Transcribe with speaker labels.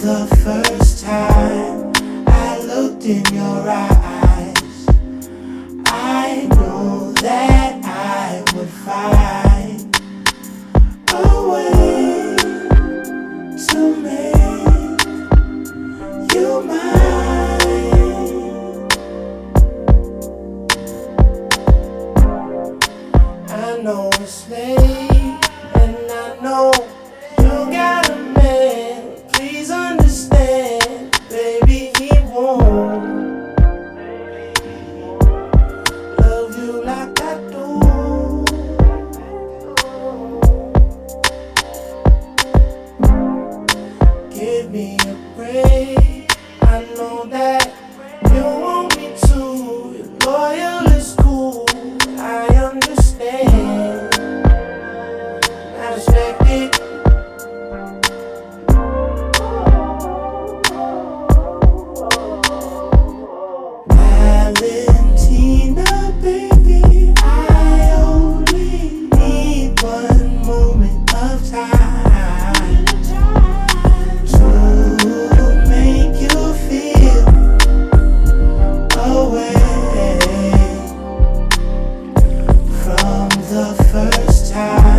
Speaker 1: the first time I looked in your eyes. I knew that I would find a way to make you mine. I know it's late, and I know me a away from the first time.